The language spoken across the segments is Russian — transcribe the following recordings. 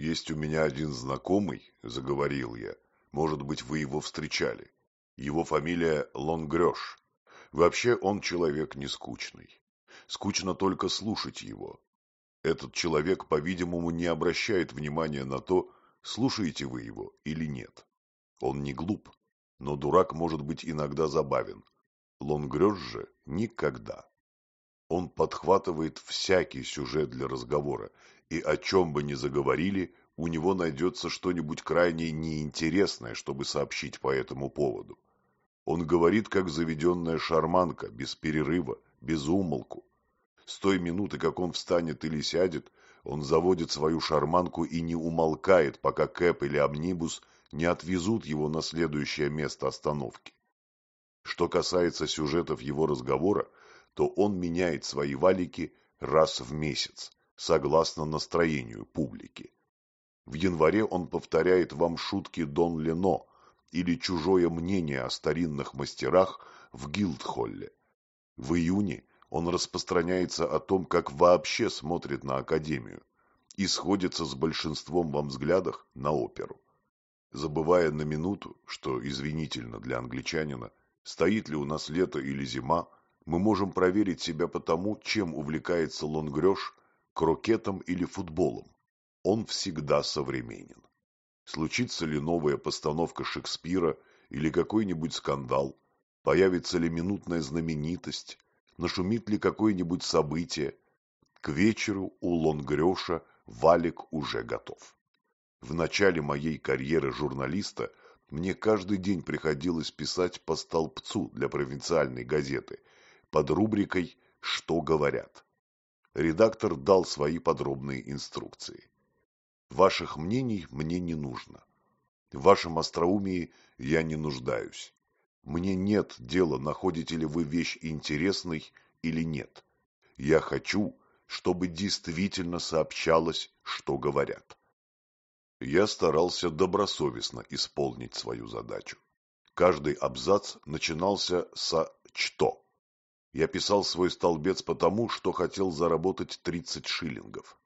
есть у меня один знакомый, заговорил я. Может быть, вы его встречали. Его фамилия Лонгрёш. Вообще он человек не скучный. Скучно только слушать его. Этот человек, по-видимому, не обращает внимания на то, слушаете вы его или нет. Он не глуп, но дурак может быть иногда забавен. Лонгрёш же никогда. Он подхватывает всякий сюжет для разговора, и о чем бы ни заговорили, у него найдется что-нибудь крайне неинтересное, чтобы сообщить по этому поводу. Он говорит, как заведенная шарманка, без перерыва, без умолку. С той минуты, как он встанет или сядет, он заводит свою шарманку и не умолкает, пока Кэп или Амнибус не отвезут его на следующее место остановки. Что касается сюжетов его разговора, то он меняет свои валики раз в месяц, согласно настроению публики. В январе он повторяет вам шутки Дон Лено или чужое мнение о старинных мастерах в Гилдхолле. В июне он распространяется о том, как вообще смотрит на Академию и сходится с большинством во взглядах на оперу. Забывая на минуту, что извинительно для англичанина, стоит ли у нас лето или зима, мы можем проверить себя по тому, чем увлекается Лонгрёш, крокетом или футболом он всегда современен. Случится ли новая постановка Шекспира или какой-нибудь скандал, появится ли минутная знаменитость, нашумит ли какое-нибудь событие, к вечеру у Лонгреша валик уже готов. В начале моей карьеры журналиста мне каждый день приходилось писать по столбцу для провинциальной газеты под рубрикой «Что говорят?». Редактор дал свои подробные инструкции. Ваших мнений мне не нужно. В вашем остроумии я не нуждаюсь. Мне нет дела, находите ли вы вещь интересной или нет. Я хочу, чтобы действительно сообщалось, что говорят. Я старался добросовестно исполнить свою задачу. Каждый абзац начинался со «что». Я писал свой столбец потому, что хотел заработать 30 шиллингов.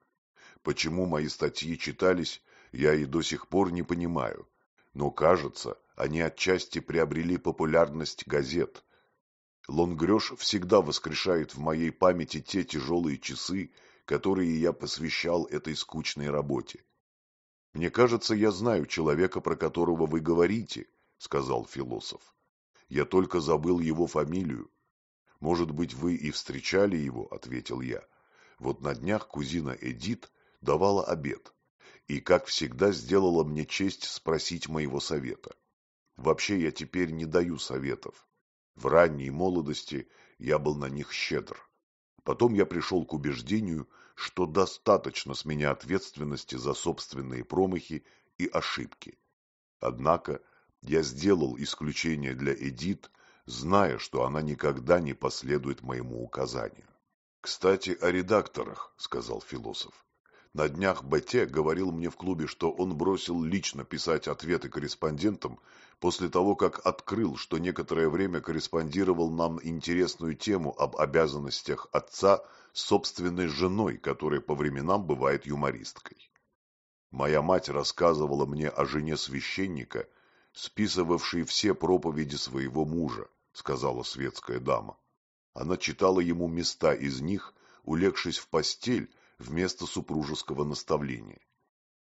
Почему мои статьи читались, я и до сих пор не понимаю. Но, кажется, они отчасти приобрели популярность газет. Лонгрёш всегда воскрешает в моей памяти те тяжелые часы, которые я посвящал этой скучной работе. «Мне кажется, я знаю человека, про которого вы говорите», — сказал философ. «Я только забыл его фамилию». «Может быть, вы и встречали его», — ответил я. «Вот на днях кузина Эдит давала обед и, как всегда, сделала мне честь спросить моего совета. Вообще я теперь не даю советов. В ранней молодости я был на них щедр. Потом я пришел к убеждению, что достаточно с меня ответственности за собственные промахи и ошибки. Однако я сделал исключение для Эдит, зная, что она никогда не последует моему указанию. «Кстати, о редакторах», — сказал философ. На днях БТ говорил мне в клубе, что он бросил лично писать ответы корреспондентам после того, как открыл, что некоторое время корреспондировал нам интересную тему об обязанностях отца с собственной женой, которая по временам бывает юмористкой. Моя мать рассказывала мне о жене священника, списывавшей все проповеди своего мужа, сказала светская дама. Она читала ему места из них, улегшись в постель, вместо супружеского наставления.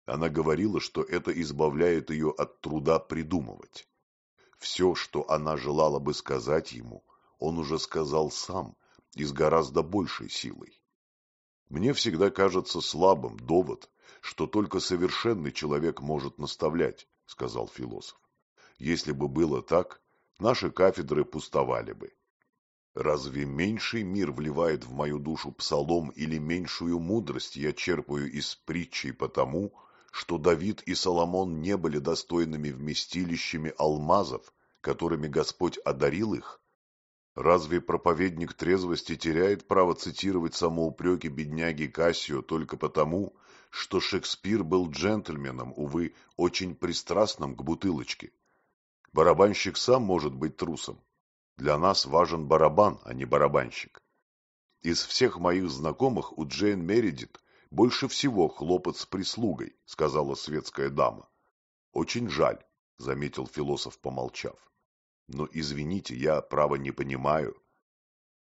Она говорила, что это избавляет ее от труда придумывать. Все, что она желала бы сказать ему, он уже сказал сам и с гораздо большей силой. Мне всегда кажется слабым довод, что только совершенный человек может наставлять, сказал философ. Если бы было так, наши кафедры пустовали бы. Разве меньший мир вливает в мою душу псалом или меньшую мудрость я черпаю из притчей потому, что Давид и Соломон не были достойными вместилищами алмазов, которыми Господь одарил их? Разве проповедник трезвости теряет право цитировать самоупреки бедняги Кассио только потому, что Шекспир был джентльменом, увы, очень пристрастным к бутылочке? Барабанщик сам может быть трусом, для нас важен барабан, а не барабанщик. Из всех моих знакомых у Джейн Мередит больше всего хлопот с прислугой, сказала светская дама. Очень жаль, заметил философ, помолчав. Но извините, я право не понимаю.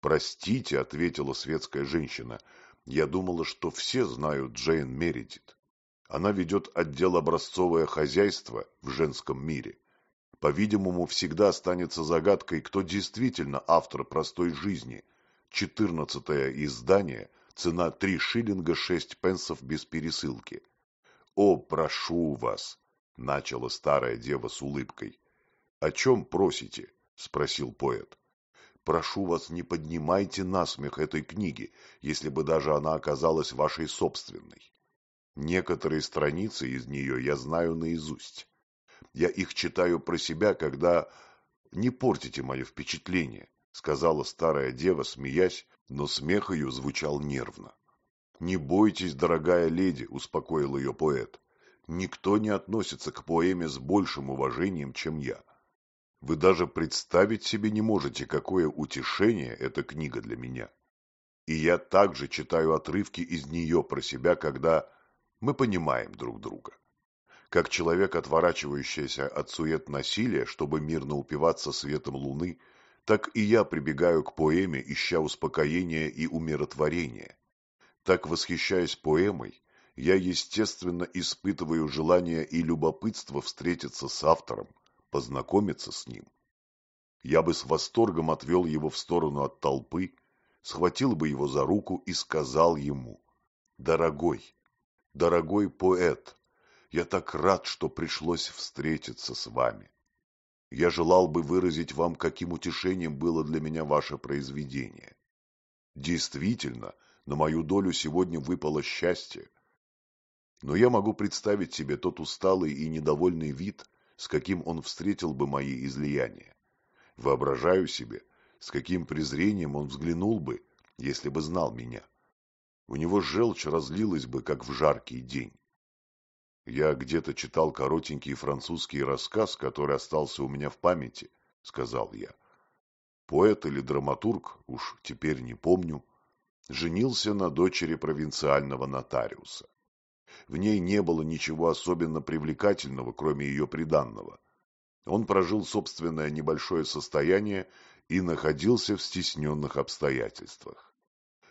Простите, ответила светская женщина. Я думала, что все знают Джейн Мередит. Она ведет отдел образцовое хозяйство в женском мире. По-видимому, всегда останется загадкой, кто действительно автор простой жизни. Четырнадцатое издание, цена три шиллинга шесть пенсов без пересылки. О, прошу вас, — начала старая дева с улыбкой. — О чем просите? — спросил поэт. — Прошу вас, не поднимайте насмех этой книги, если бы даже она оказалась вашей собственной. Некоторые страницы из нее я знаю наизусть. Я их читаю про себя, когда... Не портите мое впечатление, — сказала старая дева, смеясь, но смех ее звучал нервно. «Не бойтесь, дорогая леди», — успокоил ее поэт. Никто не относится к поэме с большим уважением, чем я. Вы даже представить себе не можете, какое утешение эта книга для меня. И я также читаю отрывки из нее про себя, когда мы понимаем друг друга. Как человек, отворачивающийся от сует насилия, чтобы мирно упиваться светом луны, так и я прибегаю к поэме, ища успокоения и умиротворения. Так, восхищаясь поэмой, я, естественно, испытываю желание и любопытство встретиться с автором, познакомиться с ним. Я бы с восторгом отвел его в сторону от толпы, схватил бы его за руку и сказал ему, «Дорогой, дорогой поэт, я так рад, что пришлось встретиться с вами. Я желал бы выразить вам, каким утешением было для меня ваше произведение. Действительно, на мою долю сегодня выпало счастье, но я могу представить себе тот усталый и недовольный вид, с каким он встретил бы мои излияния. Воображаю себе, с каким презрением он взглянул бы, если бы знал меня. У него желчь разлилась бы, как в жаркий день. Я где-то читал коротенький французский рассказ, который остался у меня в памяти, сказал я. Поэт или драматург, уж теперь не помню, женился на дочери провинциального нотариуса. В ней не было ничего особенно привлекательного, кроме ее приданного. Он прожил собственное небольшое состояние и находился в стесненных обстоятельствах.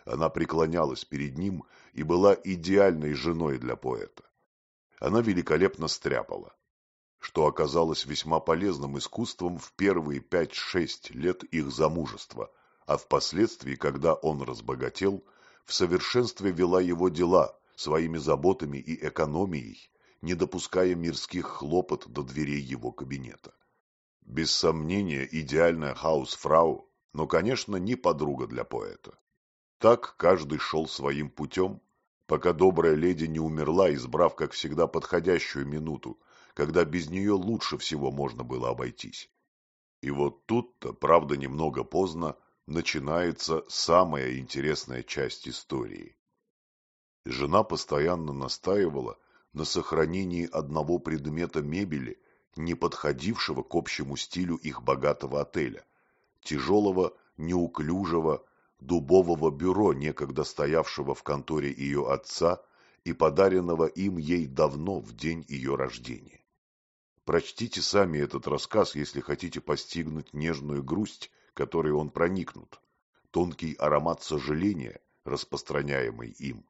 Она преклонялась перед ним и была идеальной женой для поэта. Она великолепно стряпала, что оказалось весьма полезным искусством в первые пять-шесть лет их замужества, а впоследствии, когда он разбогател, в совершенстве вела его дела, своими заботами и экономией, не допуская мирских хлопот до дверей его кабинета. Без сомнения, идеальная хаусфрау, но, конечно, не подруга для поэта. Так каждый шел своим путем, пока добрая леди не умерла, избрав, как всегда, подходящую минуту, когда без нее лучше всего можно было обойтись. И вот тут-то, правда немного поздно, начинается самая интересная часть истории. Жена постоянно настаивала на сохранении одного предмета мебели, не подходившего к общему стилю их богатого отеля – тяжелого, неуклюжего, дубового бюро, некогда стоявшего в конторе ее отца и подаренного им ей давно в день ее рождения. Прочтите сами этот рассказ, если хотите постигнуть нежную грусть, которой он проникнут, тонкий аромат сожаления, распространяемый им.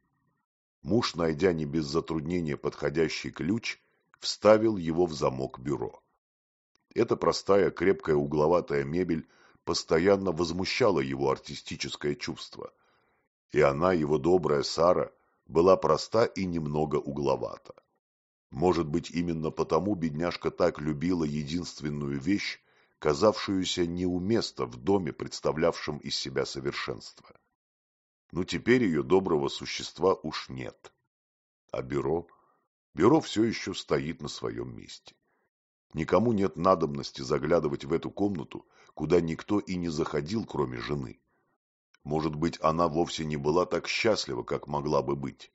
Муж, найдя не без затруднения подходящий ключ, вставил его в замок бюро. Эта простая, крепкая угловатая мебель постоянно возмущала его артистическое чувство. И она, его добрая Сара, была проста и немного угловата. Может быть, именно потому бедняжка так любила единственную вещь, казавшуюся неуместно в доме, представлявшем из себя совершенство. Но теперь ее доброго существа уж нет. А бюро? Бюро все еще стоит на своем месте. Никому нет надобности заглядывать в эту комнату, куда никто и не заходил, кроме жены. Может быть, она вовсе не была так счастлива, как могла бы быть.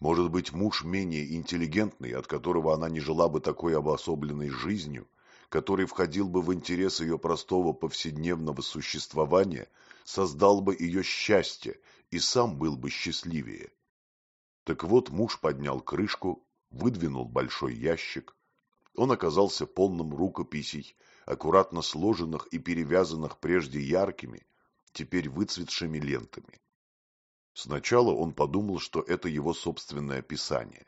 Может быть, муж менее интеллигентный, от которого она не жила бы такой обособленной жизнью, который входил бы в интерес ее простого повседневного существования, создал бы ее счастье и сам был бы счастливее. Так вот, муж поднял крышку, выдвинул большой ящик. Он оказался полным рукописей, аккуратно сложенных и перевязанных прежде яркими, теперь выцветшими лентами. Сначала он подумал, что это его собственное писание.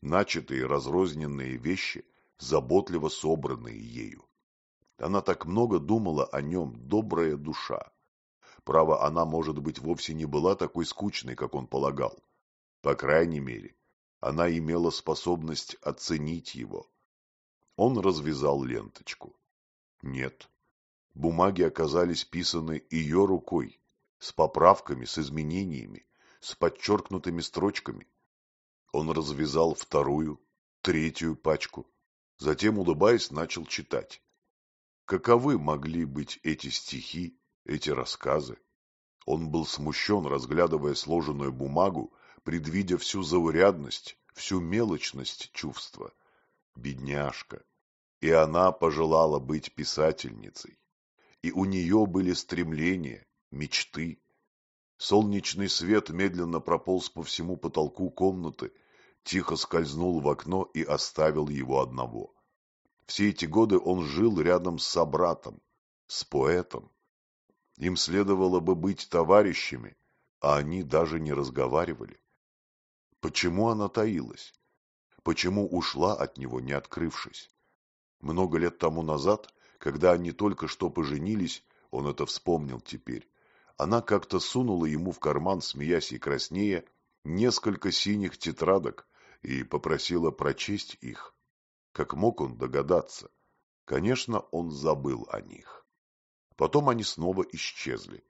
Начатые разрозненные вещи, заботливо собранные ею. Она так много думала о нем, добрая душа. Право, она, может быть, вовсе не была такой скучной, как он полагал. По крайней мере, она имела способность оценить его. Он развязал ленточку. Нет, бумаги оказались писаны ее рукой, с поправками, с изменениями, с подчеркнутыми строчками. Он развязал вторую, третью пачку, затем, улыбаясь, начал читать. Каковы могли быть эти стихи, эти рассказы? Он был смущен, разглядывая сложенную бумагу, предвидя всю заурядность, всю мелочность чувства. Бедняжка. И она пожелала быть писательницей. И у нее были стремления, мечты. Солнечный свет медленно прополз по всему потолку комнаты, тихо скользнул в окно и оставил его одного. Все эти годы он жил рядом с собратом, с поэтом. Им следовало бы быть товарищами, а они даже не разговаривали. Почему она таилась? Почему ушла от него, не открывшись? Много лет тому назад, когда они только что поженились, он это вспомнил теперь, она как-то сунула ему в карман, смеясь и краснея, несколько синих тетрадок и попросила прочесть их. Как мог он догадаться? Конечно, он забыл о них. Потом они снова исчезли.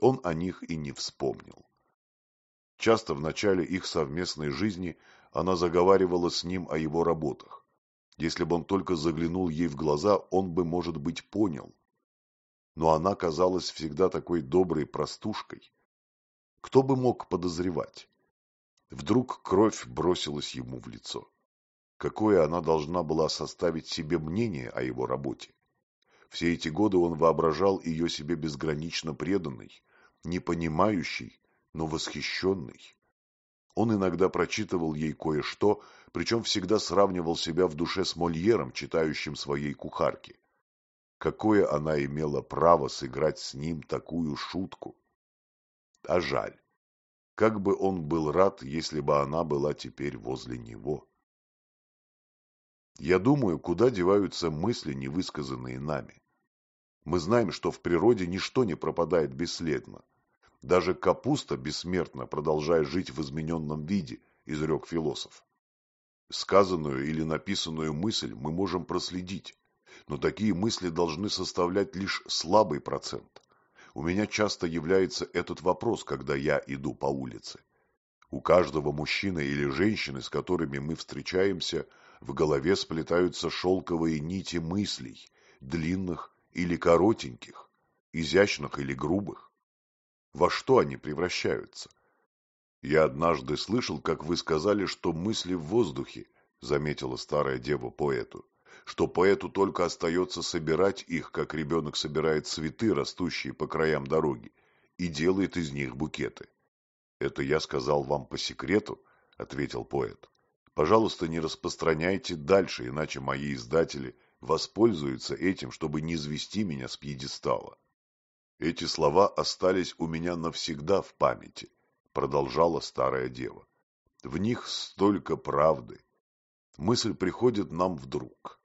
Он о них и не вспомнил. Часто в начале их совместной жизни она заговаривала с ним о его работах. Если бы он только заглянул ей в глаза, он бы, может быть, понял. Но она казалась всегда такой доброй простушкой. Кто бы мог подозревать? Вдруг кровь бросилась ему в лицо какое она должна была составить себе мнение о его работе. Все эти годы он воображал ее себе безгранично преданной, не понимающей, но восхищенной. Он иногда прочитывал ей кое-что, причем всегда сравнивал себя в душе с Мольером, читающим своей кухарке. Какое она имела право сыграть с ним такую шутку? А жаль. Как бы он был рад, если бы она была теперь возле него. Я думаю, куда деваются мысли, невысказанные нами. Мы знаем, что в природе ничто не пропадает бесследно. Даже капуста бессмертна, продолжая жить в измененном виде, изрек философ. Сказанную или написанную мысль мы можем проследить, но такие мысли должны составлять лишь слабый процент. У меня часто является этот вопрос, когда я иду по улице. У каждого мужчины или женщины, с которыми мы встречаемся, в голове сплетаются шелковые нити мыслей, длинных или коротеньких, изящных или грубых. Во что они превращаются? Я однажды слышал, как вы сказали, что мысли в воздухе, заметила старая дева поэту, что поэту только остается собирать их, как ребенок собирает цветы, растущие по краям дороги, и делает из них букеты. Это я сказал вам по секрету, ответил поэт. Пожалуйста, не распространяйте дальше, иначе мои издатели воспользуются этим, чтобы не извести меня с пьедестала. Эти слова остались у меня навсегда в памяти, продолжала старая дева. В них столько правды. Мысль приходит нам вдруг.